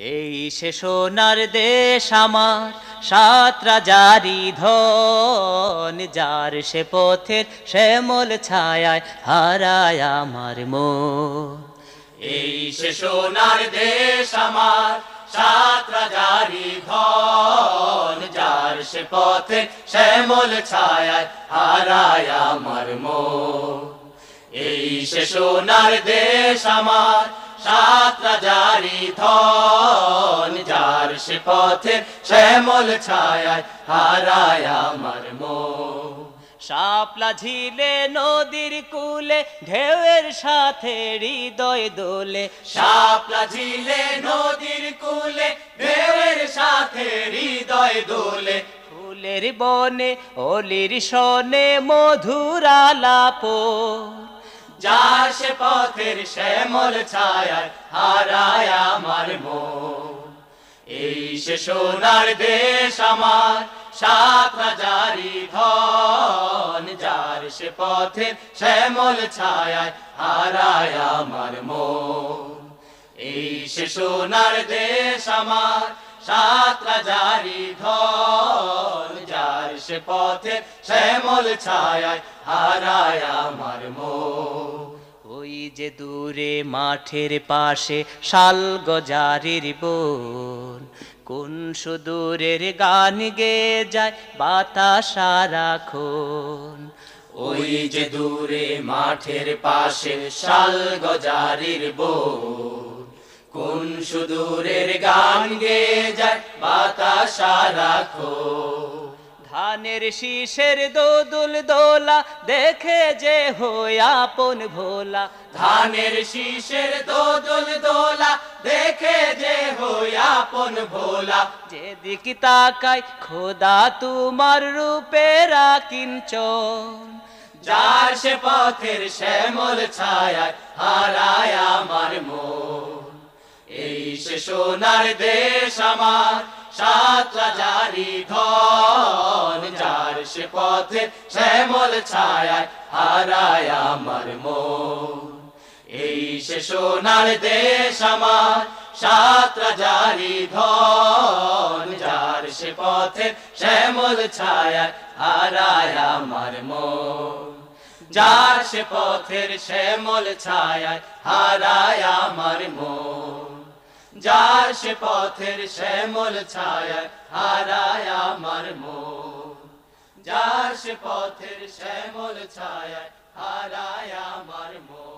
এই সে সোনার দেশ আমার, সাত রাজারি ধন, যার সে পথের শ্যামল ছায়ায় হারায় আমার মন। এই সে সোনার দেশ আমার, সাত রাজারি ধন, যার সে পথে শ্যামল ছায়ায় হারায় আমার মন। এই সে সোনার দেশ আমার সাত রাজারি ধন, যার সে পথে শ্যামল ছায়ায় হারায় আমার মন শাপলা ঝিলে, নদীর কুলে, ঢেউয়ের সাথে হৃদয় দোলে। শাপলা ঝিলে, নদীর কুলে, ঢেউয়ের সাথে হৃদয় দোলে। ফুলের বনে, অলির সনে মধুর আলাপ যার সে পথের শ্যামল ছায়ায় হারায় আমার এই সে সোনার দেশ আমার, সাত হাজারি ধন, যার সে পথের শ্যামল ছায়ায় হারায় আমার এই সে সোনার দেশ আমার, সাত হাজারি ধন, যার সে পথে শ্যামল ছায়ায় হারায় আমার যে দূরে মাঠের পাশে শাল গজারির বন। কোন সুদূরের গান গে যায় বাতাস সারাক্ষণ ওই যে দূরে মাঠের পাশে শাল গজারির বোন। কোন সুদূরের গান গে যায় বাতাস রাখো ধানের শীষের দোদুল দোলা দেখে যে আপন ভোলা। ধানের শীষের দোদল দোলা দেখে যে আপন ভোলা। যেদিক তাকাই খোদা তোমার রূপেরা কিঞ্চন যার সে পথের শ্যামল ছায়ায় হারায় আমার মন। এই সে সোনার দেশ আমার সাত জারি যার সে পথে শ্যামল ছায়ায় হারায় আমার মন এই সে সোনার দেশ আমার, সাত জারি ধন, যার সে পথে শ্যামল ছায়ায় হারায় আমার মন যার সে পথের শ্যামল ছায়ায় হারায় আমার মন যার সে পথের শ্যামল ছায়ায় হারায় আমার মন যার পথের শ্যামল ছায় হারায় আমার মন।